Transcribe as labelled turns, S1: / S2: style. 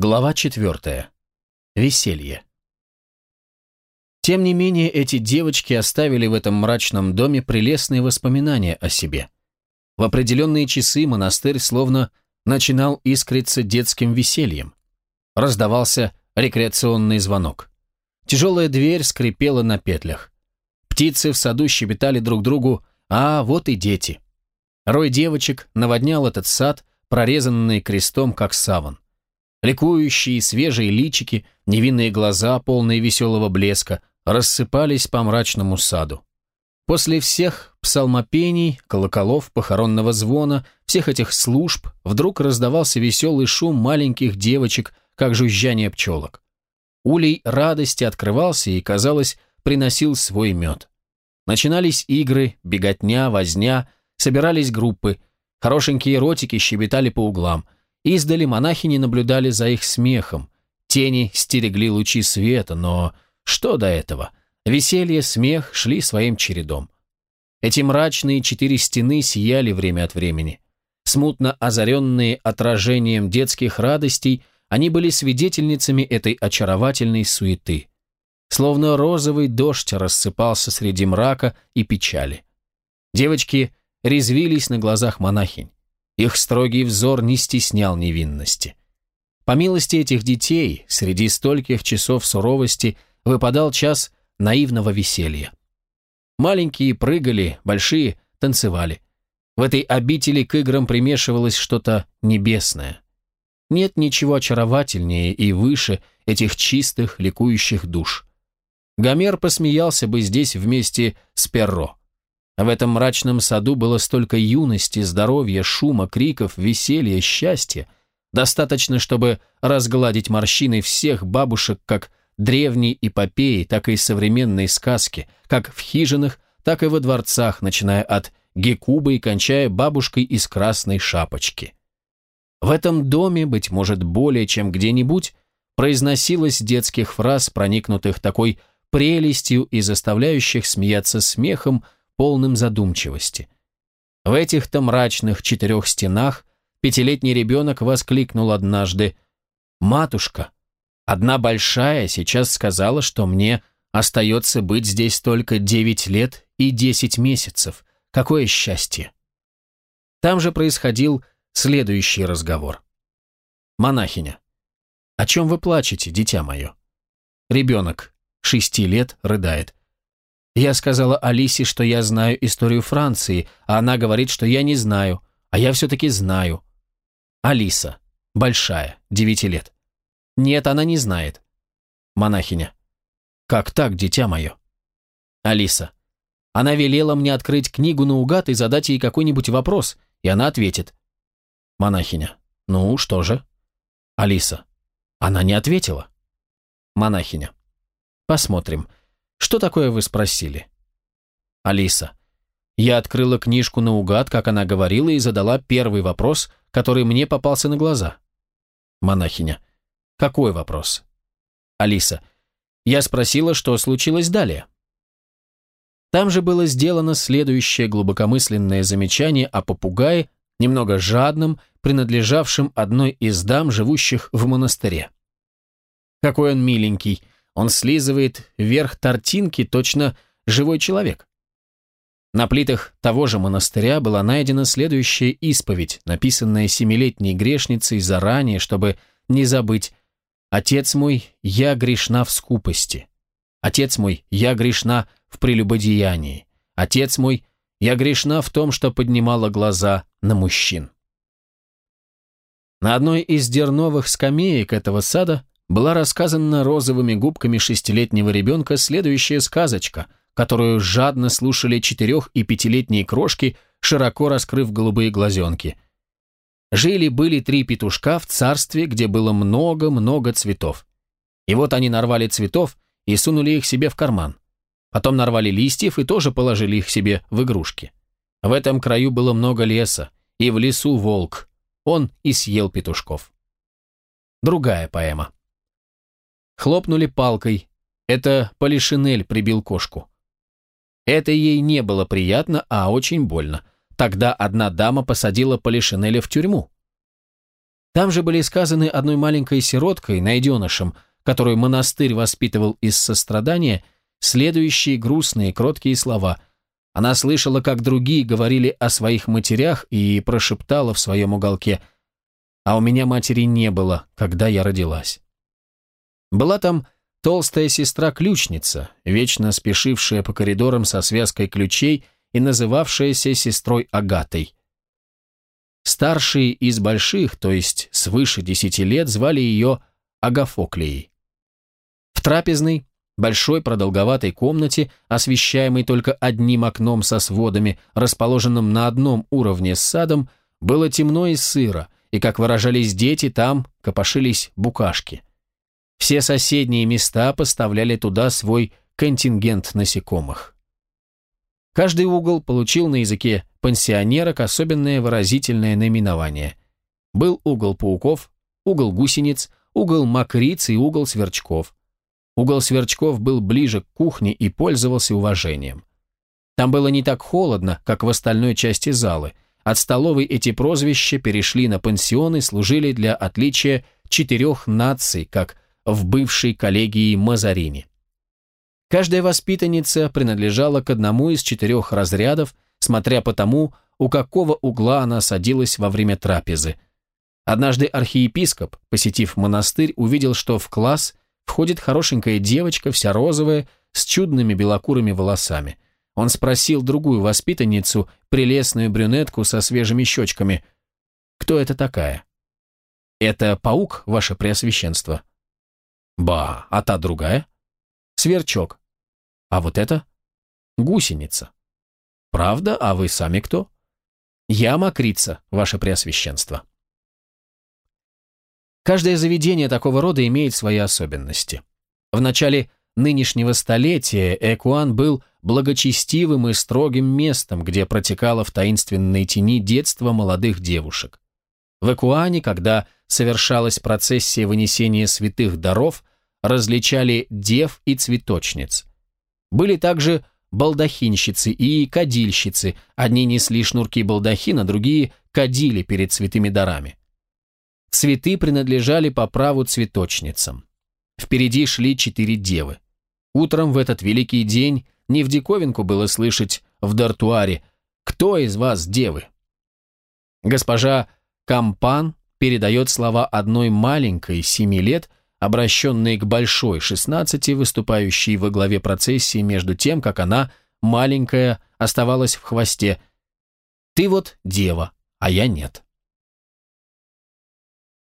S1: Глава четвертая. Веселье. Тем не менее, эти девочки оставили в этом мрачном доме прелестные воспоминания о себе. В определенные часы монастырь словно начинал искриться детским весельем. Раздавался рекреационный звонок. Тяжелая дверь скрипела на петлях. Птицы в саду щебетали друг другу «А, вот и дети». Рой девочек наводнял этот сад, прорезанный крестом, как саван. Ликующие свежие личики, невинные глаза, полные веселого блеска, рассыпались по мрачному саду. После всех псалмопений, колоколов, похоронного звона, всех этих служб, вдруг раздавался веселый шум маленьких девочек, как жужжание пчелок. Улей радости открывался и, казалось, приносил свой мед. Начинались игры, беготня, возня, собирались группы, хорошенькие ротики щебетали по углам – Издали монахини наблюдали за их смехом. Тени стерегли лучи света, но что до этого? Веселье, смех шли своим чередом. Эти мрачные четыре стены сияли время от времени. Смутно озаренные отражением детских радостей, они были свидетельницами этой очаровательной суеты. Словно розовый дождь рассыпался среди мрака и печали. Девочки резвились на глазах монахинь. Их строгий взор не стеснял невинности. По милости этих детей, среди стольких часов суровости, выпадал час наивного веселья. Маленькие прыгали, большие танцевали. В этой обители к играм примешивалось что-то небесное. Нет ничего очаровательнее и выше этих чистых, ликующих душ. Гомер посмеялся бы здесь вместе с Перро. В этом мрачном саду было столько юности, здоровья, шума, криков, веселья, счастья. Достаточно, чтобы разгладить морщины всех бабушек как древней эпопеи, так и современной сказки, как в хижинах, так и во дворцах, начиная от Гекубы и кончая бабушкой из красной шапочки. В этом доме, быть может, более чем где-нибудь, произносилось детских фраз, проникнутых такой прелестью и заставляющих смеяться смехом, полным задумчивости. В этих-то мрачных четырех стенах пятилетний ребенок воскликнул однажды «Матушка, одна большая сейчас сказала, что мне остается быть здесь только девять лет и десять месяцев. Какое счастье!» Там же происходил следующий разговор. «Монахиня, о чем вы плачете, дитя мое?» Ребенок, шести лет, рыдает. Я сказала Алисе, что я знаю историю Франции, а она говорит, что я не знаю, а я все-таки знаю. Алиса. Большая, девяти лет. Нет, она не знает. Монахиня. Как так, дитя мое? Алиса. Она велела мне открыть книгу наугад и задать ей какой-нибудь вопрос, и она ответит. Монахиня. Ну, что же? Алиса. Она не ответила. Монахиня. Посмотрим. Что такое вы спросили? Алиса. Я открыла книжку наугад, как она говорила, и задала первый вопрос, который мне попался на глаза. Монахиня. Какой вопрос? Алиса. Я спросила, что случилось далее. Там же было сделано следующее глубокомысленное замечание о попугае, немного жадном, принадлежавшем одной из дам, живущих в монастыре. Какой он миленький, он слизывает вверх тортинки, точно живой человек. На плитах того же монастыря была найдена следующая исповедь, написанная семилетней грешницей заранее, чтобы не забыть «Отец мой, я грешна в скупости. Отец мой, я грешна в прелюбодеянии. Отец мой, я грешна в том, что поднимала глаза на мужчин». На одной из дерновых скамеек этого сада была рассказана розовыми губками шестилетнего ребенка следующая сказочка, которую жадно слушали четырех- и пятилетние крошки, широко раскрыв голубые глазенки. Жили-были три петушка в царстве, где было много-много цветов. И вот они нарвали цветов и сунули их себе в карман. Потом нарвали листьев и тоже положили их себе в игрушки. В этом краю было много леса, и в лесу волк. Он и съел петушков. Другая поэма. Хлопнули палкой. Это Полишинель прибил кошку. Это ей не было приятно, а очень больно. Тогда одна дама посадила Полишинеля в тюрьму. Там же были сказаны одной маленькой сироткой, найденышем, которую монастырь воспитывал из сострадания, следующие грустные, кроткие слова. Она слышала, как другие говорили о своих матерях и прошептала в своем уголке «А у меня матери не было, когда я родилась». Была там толстая сестра-ключница, вечно спешившая по коридорам со связкой ключей и называвшаяся сестрой Агатой. Старшие из больших, то есть свыше десяти лет, звали ее Агафоклией. В трапезной, большой продолговатой комнате, освещаемой только одним окном со сводами, расположенном на одном уровне с садом, было темно и сыро, и, как выражались дети, там копошились букашки. Все соседние места поставляли туда свой контингент насекомых. Каждый угол получил на языке пансионерок особенное выразительное наименование. Был угол пауков, угол гусениц, угол мокриц и угол сверчков. Угол сверчков был ближе к кухне и пользовался уважением. Там было не так холодно, как в остальной части залы. От столовой эти прозвища перешли на пансионы, служили для отличия четырех наций, как в бывшей коллегии Мазарини. Каждая воспитанница принадлежала к одному из четырех разрядов, смотря по тому, у какого угла она садилась во время трапезы. Однажды архиепископ, посетив монастырь, увидел, что в класс входит хорошенькая девочка, вся розовая, с чудными белокурыми волосами. Он спросил другую воспитанницу, прелестную брюнетку со свежими щечками, «Кто это такая?» «Это паук, ваше преосвященство?» «Ба, а та другая?» «Сверчок». «А вот это?» «Гусеница». «Правда? А вы сами кто?» «Я мокрица, ваше преосвященство». Каждое заведение такого рода имеет свои особенности. В начале нынешнего столетия Экуан был благочестивым и строгим местом, где протекало в таинственной тени детство молодых девушек. В Экуане, когда совершалась процессия вынесения святых даров, различали дев и цветочниц. Были также балдахинщицы и кадильщицы, одни несли шнурки балдахина, другие кадили перед святыми дарами. Цветы принадлежали по праву цветочницам. Впереди шли четыре девы. Утром в этот великий день не в диковинку было слышать в дартуаре «Кто из вас девы?». Госпожа Кампан передает слова одной маленькой, семи лет, обращенной к большой, шестнадцати, выступающей во главе процессии между тем, как она, маленькая, оставалась в хвосте. «Ты вот дева, а я нет».